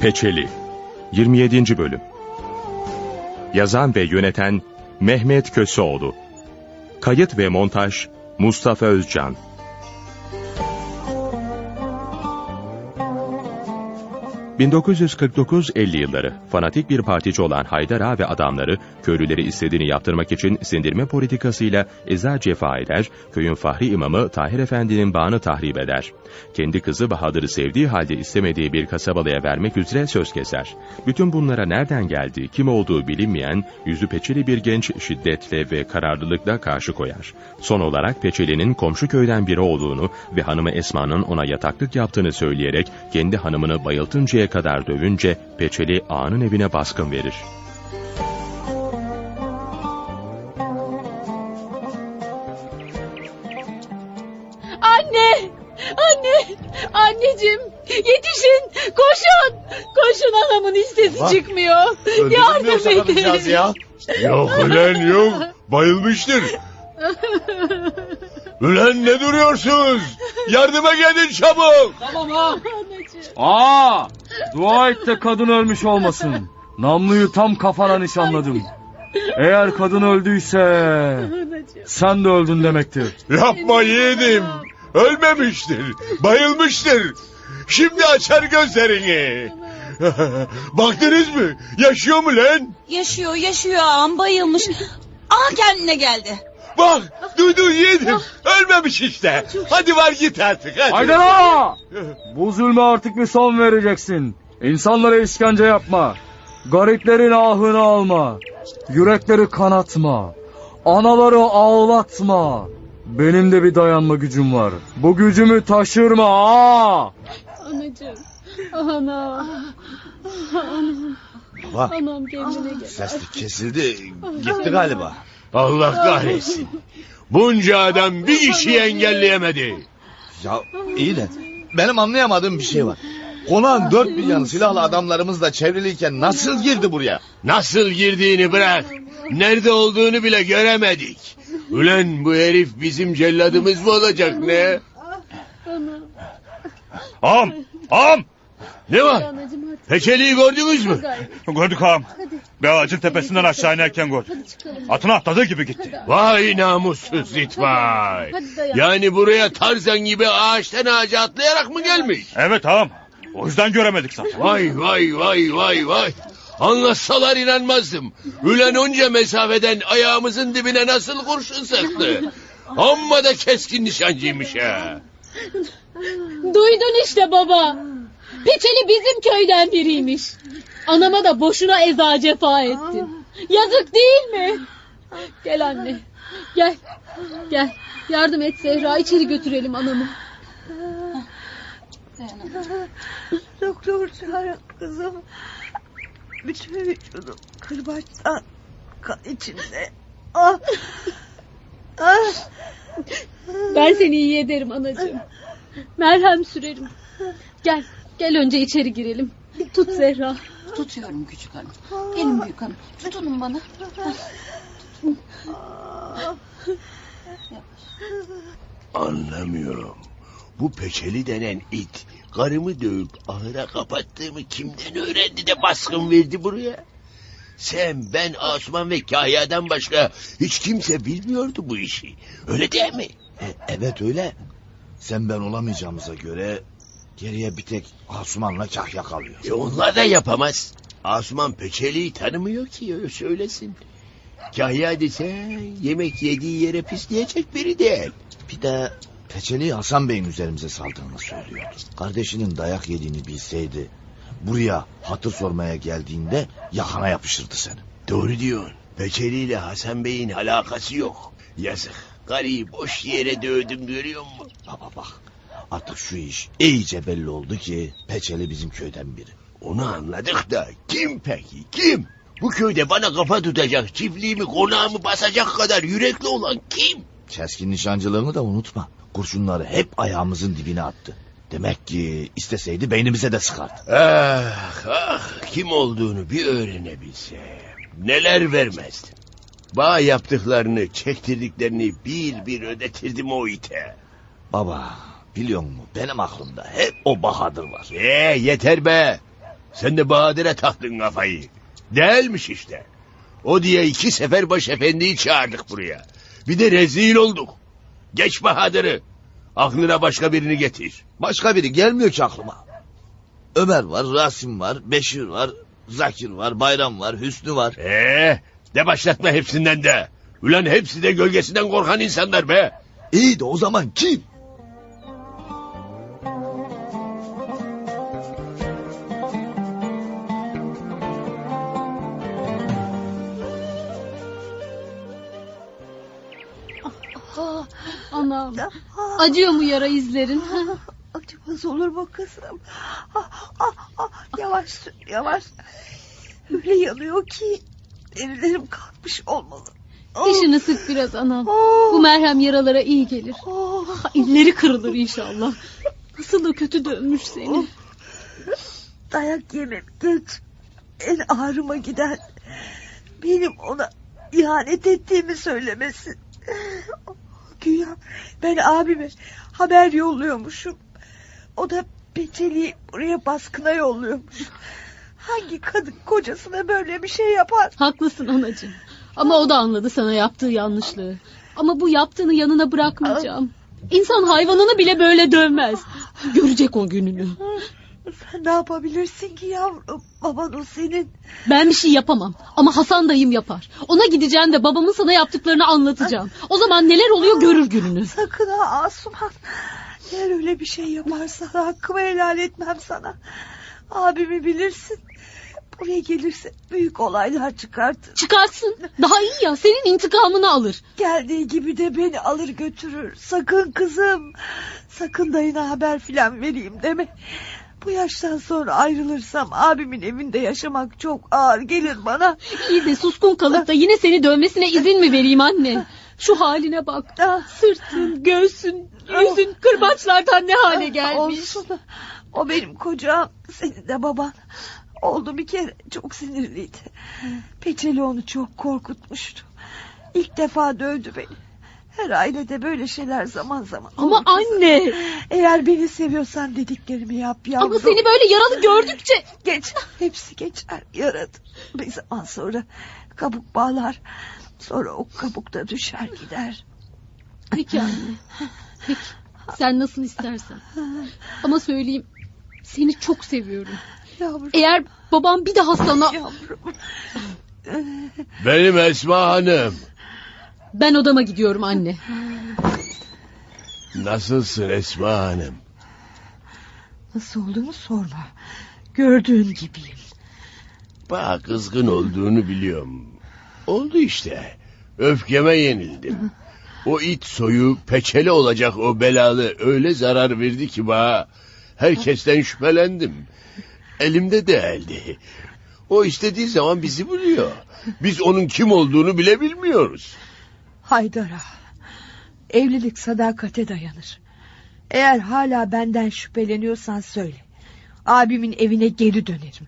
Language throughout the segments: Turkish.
Peçeli 27. Bölüm Yazan ve yöneten Mehmet Köseoğlu Kayıt ve montaj Mustafa Özcan 1949-50 yılları fanatik bir partici olan Haydar Ağa ve adamları köylüleri istediğini yaptırmak için sindirme politikasıyla eza cefa eder, köyün fahri imamı Tahir Efendi'nin bağını tahrip eder. Kendi kızı Bahadır'ı sevdiği halde istemediği bir kasabalıya vermek üzere söz keser. Bütün bunlara nereden geldiği, kim olduğu bilinmeyen, yüzü peçeli bir genç şiddetle ve kararlılıkla karşı koyar. Son olarak Peçeli'nin komşu köyden biri olduğunu ve hanımı Esma'nın ona yataklık yaptığını söyleyerek kendi hanımını bayıltıncaya kadar dövünce Peçeli ağanın evine baskın verir. Anne! Anne! Anneciğim! Yetişin! Koşun! Koşun anamın hissesi Bak, çıkmıyor. Yardım edin. ya? Yok ulan yok. Bayılmıştır. Ulan ne duruyorsunuz? Yardıma gelin çabuk. Anacığım. Aa, dua et de kadın ölmüş olmasın. Namluyu tam kafana nişanladım. Eğer kadın öldüyse sen de öldün demektir. Yapma yiğidim. Ölmemiştir. Bayılmıştır. Şimdi açar gözlerini. Baktınız mı? Yaşıyor mu lan? Yaşıyor yaşıyor ağam bayılmış. Aa kendine geldi. Bak duydun yiğidim. Ölmemiş işte. Hadi var git artık hadi. Haydar ağa! Bu zulme artık bir son vereceksin. İnsanlara işkence yapma. Gariplerin ahını alma. Yürekleri kanatma. Anaları ağlatma. Benim de bir dayanma gücüm var. Bu gücümü taşırma aa! Anacığım. Ana. Anam. Baba Anam kendine gel. ses kesildi gitti galiba. Allah kahretsin. Bunca adam bir kişiyi engelleyemedi. Ya iyi de benim anlayamadığım bir şey var. Konağın dört bir yanı silahlı adamlarımızla çevriliyken nasıl girdi buraya? Nasıl girdiğini bırak. Nerede olduğunu bile göremedik. Ulan bu herif bizim celladımız mı olacak ne? Ağam! Ağam! Ne var? Peçeliği gördünüz mü? Gördük ağam. Bir ağacın tepesinden aşağı inerken gördük. Atına atladığı gibi gitti. Vay namussuz it vay. Yani buraya Tarzan gibi ağaçtan ağaca atlayarak mı gelmiş? Evet ağam. O yüzden göremedik zaten. Vay vay vay vay vay. Anlatsalar inanmazdım. Ülen onca mesafeden ayağımızın dibine nasıl kurşun sıktı. Amma da keskin nişancıymış ha. Duydun işte baba. Peçeli bizim köyden biriymiş. Anama da boşuna eza cefa ettin. Yazık değil mi? Gel anne. Gel. Gel. Yardım et Zehra. içeri götürelim anamı. Doktor çağırın kızım. Bütün vücudum kırbaçtan kan içinde. Ah. Ah. Ben seni iyi ederim anacığım. Merhem sürerim. Gel. Gel önce içeri girelim. Tut Zehra. Tutuyorum küçük hanım. Gelin büyük hanım. Tutunun bana. Anlamıyorum. Bu peçeli denen it karımı dövüp ahıra kapattığımı kimden öğrendi de baskın verdi buraya? Sen, ben, Osman ve Kahya'dan başka hiç kimse bilmiyordu bu işi. Öyle değil mi? E, evet öyle. Sen ben olamayacağımıza göre geriye bir tek Asuman'la Kahya kalıyor. E onlar da yapamaz. Asuman Peçeli'yi tanımıyor ki öyle söylesin. Kahya dese yemek yediği yere pisleyecek biri değil. Bir de Peçeli Hasan Bey'in üzerimize saldığını söylüyor. Kardeşinin dayak yediğini bilseydi buraya hatır sormaya geldiğinde yakana yapışırdı seni. Doğru diyorsun. Peçeli ile Hasan Bey'in alakası yok. Yazık. Karıyı boş yere dövdüm görüyor musun? Baba bak artık şu iş iyice belli oldu ki Peçeli bizim köyden biri. Onu anladık da kim peki kim? Bu köyde bana kafa tutacak, çiftliğimi konağımı basacak kadar yürekli olan kim? Keskin nişancılığını da unutma. Kurşunları hep ayağımızın dibine attı. Demek ki isteseydi beynimize de sıkardı. Ah ah kim olduğunu bir öğrenebilsem neler vermezdim. Bağ yaptıklarını çektirdiklerini bir bir ödetirdim o ite. Baba biliyor musun benim aklımda hep o Bahadır var. Ee yeter be. Sen de Bahadır'a taktın kafayı. Değilmiş işte. O diye iki sefer başefendiyi çağırdık buraya. Bir de rezil olduk. Geç Bahadır'ı. Aklına başka birini getir. Başka biri gelmiyor ki aklıma. Ömer var, Rasim var, Beşir var, Zakir var, Bayram var, Hüsnü var. Ee, de başlatma hepsinden de. Ulan hepsi de gölgesinden korkan insanlar be. İyi de o zaman kim? Anam. Acıyor mu yara izlerin? Acımaz olur mu kızım? Ah, ah, ah, yavaş sür, yavaş. Öyle yanıyor ki derilerim kalkmış olmalı. Dişini sık biraz anam. Bu merhem yaralara iyi gelir. Ha, elleri kırılır inşallah. Nasıl da kötü dönmüş seni. Dayak yemem geç. En ağrıma giden benim ona ihanet ettiğimi söylemesi. Güya ben abime haber yolluyormuşum. O da Peçeli'yi buraya baskına yolluyormuş. Hangi kadın kocasına böyle bir şey yapar? Haklısın anacığım. Ama o da anladı sana yaptığı yanlışlığı. Ama bu yaptığını yanına bırakmayacağım. İnsan hayvanını bile böyle dövmez. Görecek o gününü. Sen ne yapabilirsin ki yavrum? Baban o senin. Ben bir şey yapamam. Ama Hasan dayım yapar. Ona gideceğim de babamın sana yaptıklarını anlatacağım. O zaman neler oluyor görür gününü. Sakın ha Asuman. Eğer öyle bir şey yaparsa hakkımı helal etmem sana. Abimi bilirsin. Buraya gelirse büyük olaylar çıkartır. Çıkarsın. Daha iyi ya. Senin intikamını alır. Geldiği gibi de beni alır götürür. Sakın kızım. Sakın dayına haber filan vereyim deme. Bu yaştan sonra ayrılırsam abimin evinde yaşamak çok ağır gelir bana. İyi de suskun kalıp da yine seni dövmesine izin mi vereyim anne? Şu haline bak. Ah, Sırtın, göğsün, yüzün kırbaçlardan ne hale gelmiş. Olsun. O benim kocam, senin de baban. Oldu bir kere çok sinirliydi. Peçeli onu çok korkutmuştu. İlk defa dövdü beni. Her ailede böyle şeyler zaman zaman Ama olur anne. Eğer beni seviyorsan dediklerimi yap yavrum. Ama seni böyle yaralı gördükçe. Geç. Hepsi geçer. Yaradı. Bir zaman sonra kabuk bağlar. Sonra o kabuk da düşer gider. Peki anne. Peki. Sen nasıl istersen. Ama söyleyeyim. Seni çok seviyorum. Yavrum. Eğer babam bir daha sana... Yavrum. Benim Esma Hanım. Ben odama gidiyorum anne. Nasılsın Esma Hanım? Nasıl olduğunu sorma. Gördüğün gibiyim. Bak kızgın olduğunu biliyorum. Oldu işte. Öfkeme yenildim. O it soyu peçeli olacak o belalı öyle zarar verdi ki bana. Herkesten şüphelendim. Elimde değildi. O istediği zaman bizi buluyor. Biz onun kim olduğunu bile bilmiyoruz. Haydara. Evlilik sadakate dayanır. Eğer hala benden şüpheleniyorsan söyle. Abimin evine geri dönerim.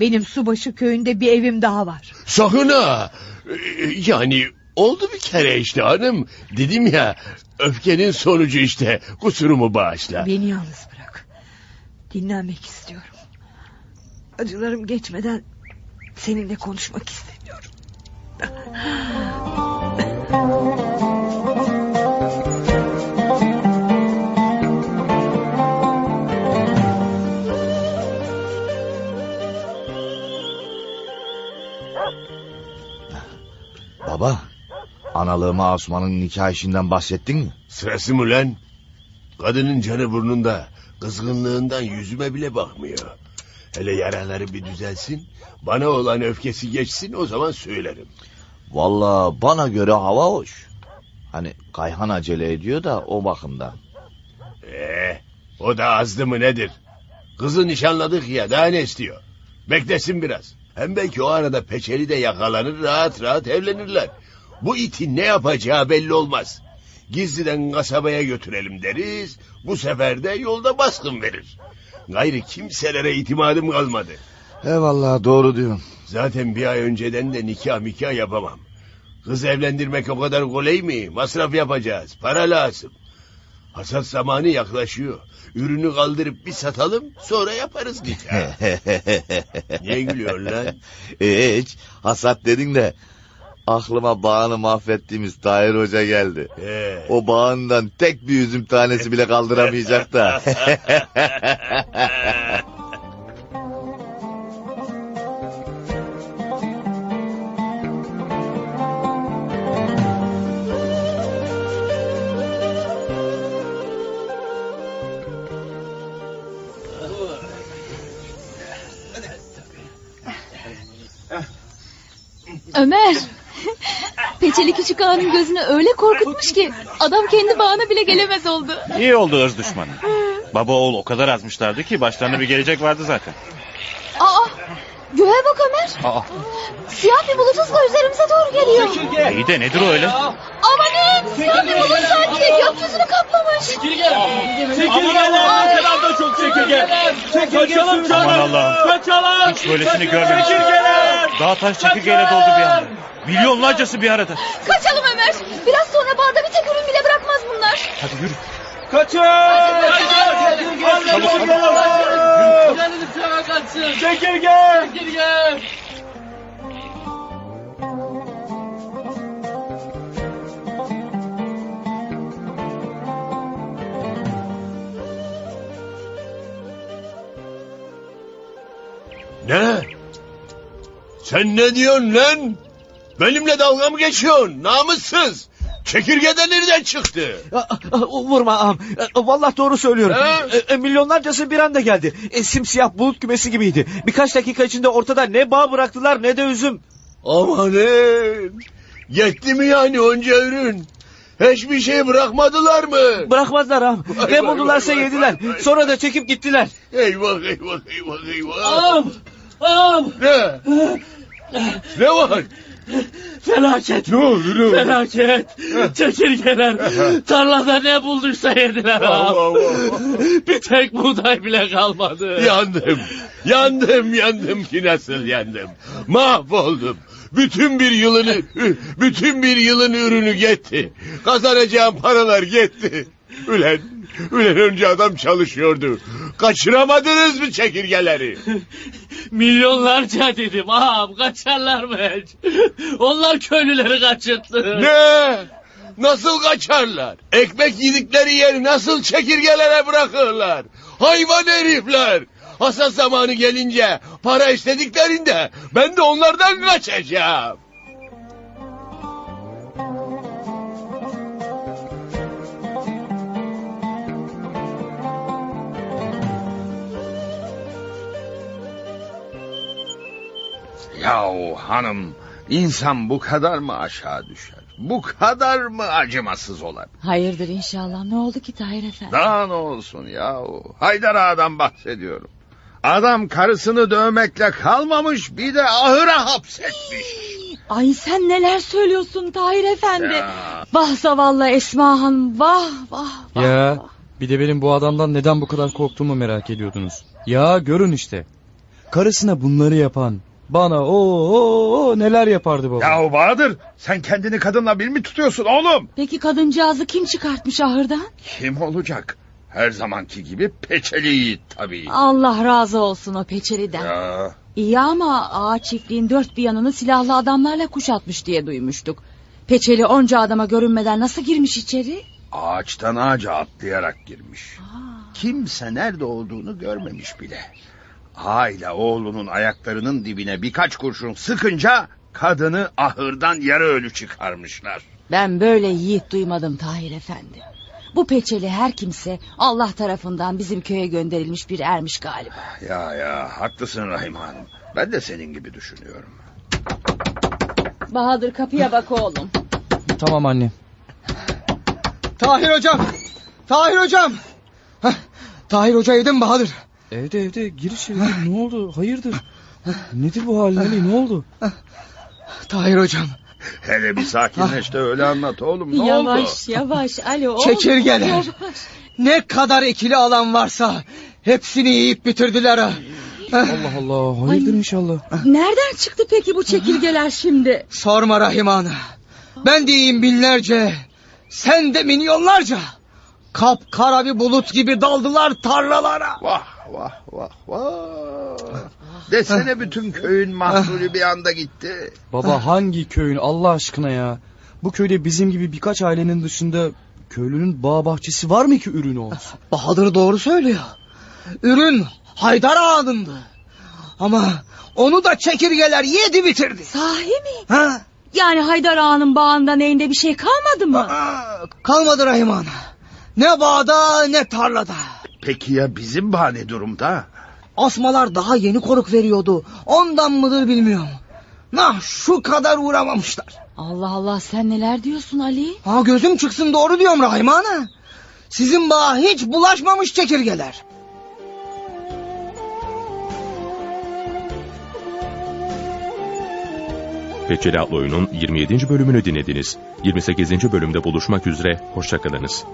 Benim Subaşı köyünde bir evim daha var. Sakın ha. Yani oldu bir kere işte hanım. Dedim ya öfkenin sonucu işte. Kusurumu bağışla. Beni yalnız bırak. Dinlenmek istiyorum. Acılarım geçmeden seninle konuşmak istemiyorum. Baba, analığıma Asuman'ın nikah işinden bahsettin mi? Sırası mı lan? Kadının canı burnunda. Kızgınlığından yüzüme bile bakmıyor. Hele yaraları bir düzelsin. Bana olan öfkesi geçsin o zaman söylerim. Vallahi bana göre hava hoş. Hani Kayhan acele ediyor da o bakımdan. Ee, o da azdı mı nedir? Kızı nişanladık ya daha ne istiyor? Beklesin biraz. Hem belki o arada peçeli de yakalanır rahat rahat evlenirler. Bu itin ne yapacağı belli olmaz. Gizliden kasabaya götürelim deriz. Bu sefer de yolda baskın verir. Gayrı kimselere itimadım kalmadı. Eyvallah doğru diyorsun. Zaten bir ay önceden de nikah mikah yapamam. Kız evlendirmek o kadar kolay mı? Masraf yapacağız. Para lazım. Hasat zamanı yaklaşıyor. Ürünü kaldırıp bir satalım sonra yaparız nikah. Niye gülüyorsun lan? Hiç hasat dedin de aklıma bağını mahvettiğimiz Tahir Hoca geldi. He. O bağından tek bir üzüm tanesi bile kaldıramayacak da. Ömer. Peçeli küçük ağanın gözünü öyle korkutmuş ki adam kendi bağına bile gelemez oldu. İyi oldu ırz düşmanı. Baba oğul o kadar azmışlardı ki başlarına bir gelecek vardı zaten. Aa, göğe bak Ömer. Aa, Siyah bir bulut hızla üzerimize doğru geliyor. iyi de nedir o öyle? Siyah bir bulut sanki gökyüzünü kaplamış. Aman Allah'ım ne kadar da çok çekirge. Kaçalım canım. Aman Allah'ım. Kaçalım. Hiç böylesini görmemiştim. Dağ taş çekirgeyle doldu bir anda. Milyonlarcası bir arada. Kaçalım Ömer. Biraz sonra bağda bir tek ürün bile bırakmaz bunlar. Hadi yürü. Kaçın. Çabuk, çabuk. Çekirge. Ne? Sen ne diyorsun lan? Benimle dalga mı geçiyorsun? Namussuz. Çekirge de nereden çıktı? Vurma ağam. Vallahi doğru söylüyorum. E, e, milyonlarcası bir anda geldi. E, simsiyah bulut kümesi gibiydi. Birkaç dakika içinde ortada ne bağ bıraktılar ne de üzüm. Amanın. Yetti mi yani onca ürün? Hiçbir şey bırakmadılar mı? Bırakmadılar ağam. Vay, Ne vay, buldularsa vay, yediler. vay, vay. Sonra da çekip gittiler. Eyvah eyvah eyvah eyvah. Ağam. Ağam. Ne? ne var? Felaket. Ne oldu ne oldu? Felaket. Çekirgeler tarlada ne bulduysa yediler Allah ağam. Allah. Bir tek buğday bile kalmadı. Yandım. Yandım yandım ki nasıl yandım. Mahvoldum. Bütün bir yılını, bütün bir yılın ürünü gitti. Kazanacağım paralar gitti. Ülen, ülen önce adam çalışıyordu. Kaçıramadınız mı çekirgeleri? Milyonlarca dedim ağam kaçarlar mı hiç? Onlar köylüleri kaçırttı. Ne? Nasıl kaçarlar? Ekmek yedikleri yeri nasıl çekirgelere bırakırlar? Hayvan herifler! Hasat zamanı gelince para istediklerinde ben de onlardan kaçacağım. Yahu hanım insan bu kadar mı aşağı düşer? Bu kadar mı acımasız olabilir? Hayırdır inşallah. Ne oldu ki Tahir Efendi? Daha ne olsun yahu? Haydar Ağa'dan bahsediyorum. Adam karısını dövmekle kalmamış bir de ahıra hapsetmiş. Ay sen neler söylüyorsun Tahir Efendi? Ya. Vah zavallı Esma Hanım vah vah vah. Ya bir de benim bu adamdan neden bu kadar korktuğumu merak ediyordunuz. Ya görün işte. Karısına bunları yapan bana o o o neler yapardı baba. Yahu Bahadır sen kendini kadınla bir mi tutuyorsun oğlum? Peki kadıncağızı kim çıkartmış ahırdan? Kim olacak? Her zamanki gibi peçeli yiğit tabii. Allah razı olsun o peçeliden. Ya, İyi ama ağa çiftliğin dört bir yanını silahlı adamlarla kuşatmış diye duymuştuk. Peçeli onca adama görünmeden nasıl girmiş içeri? ağaçtan ağaca atlayarak girmiş. Kimse nerede olduğunu görmemiş bile. İle oğlunun ayaklarının dibine birkaç kurşun sıkınca kadını ahırdan yarı ölü çıkarmışlar. Ben böyle yiğit duymadım Tahir Efendi. Bu peçeli her kimse Allah tarafından bizim köye gönderilmiş bir ermiş galiba. Ya ya haklısın Rahim Hanım. Ben de senin gibi düşünüyorum. Bahadır kapıya bak oğlum. Tamam anne. Tahir hocam. Tahir hocam. Tahir hoca evde mi Bahadır? Evde evde gir içeri gir. ne oldu hayırdır? Nedir bu halin Ali ne oldu? Tahir hocam. Hele bir sakinleş de öyle anlat oğlum ne oldu? yavaş yavaş alo. Çekirgeler. Yavaş. Ne kadar ikili alan varsa hepsini yiyip bitirdiler ha. Allah Allah hayırdır Ay. inşallah. Nereden çıktı peki bu çekirgeler şimdi? Sorma Rahim Ana. Ben diyeyim binlerce. Sen de milyonlarca. Kapkara bir bulut gibi daldılar tarlalara. Vah vah vah vah. Desene bütün köyün mahsulü bir anda gitti. Baba hangi köyün Allah aşkına ya? Bu köyde bizim gibi birkaç ailenin dışında köylünün bağ bahçesi var mı ki ürünü olsun? Bahadır doğru söylüyor. Ürün Haydar Ağa'nındı. Ama onu da çekirgeler yedi bitirdi. Sahi mi? Ha? Yani Haydar Ağa'nın bağında neyinde bir şey kalmadı mı? Aa, kalmadı Rahim Ana. Ne bağda ne tarlada. Peki ya bizim bağ ne durumda? Asmalar daha yeni koruk veriyordu. Ondan mıdır bilmiyorum. Nah şu kadar uğramamışlar. Allah Allah sen neler diyorsun Ali? Ha gözüm çıksın doğru diyorum Rahim Ana. Sizin bağa hiç bulaşmamış çekirgeler. Peçeli adlı oyunun 27. bölümünü dinlediniz. 28. bölümde buluşmak üzere, hoşçakalınız.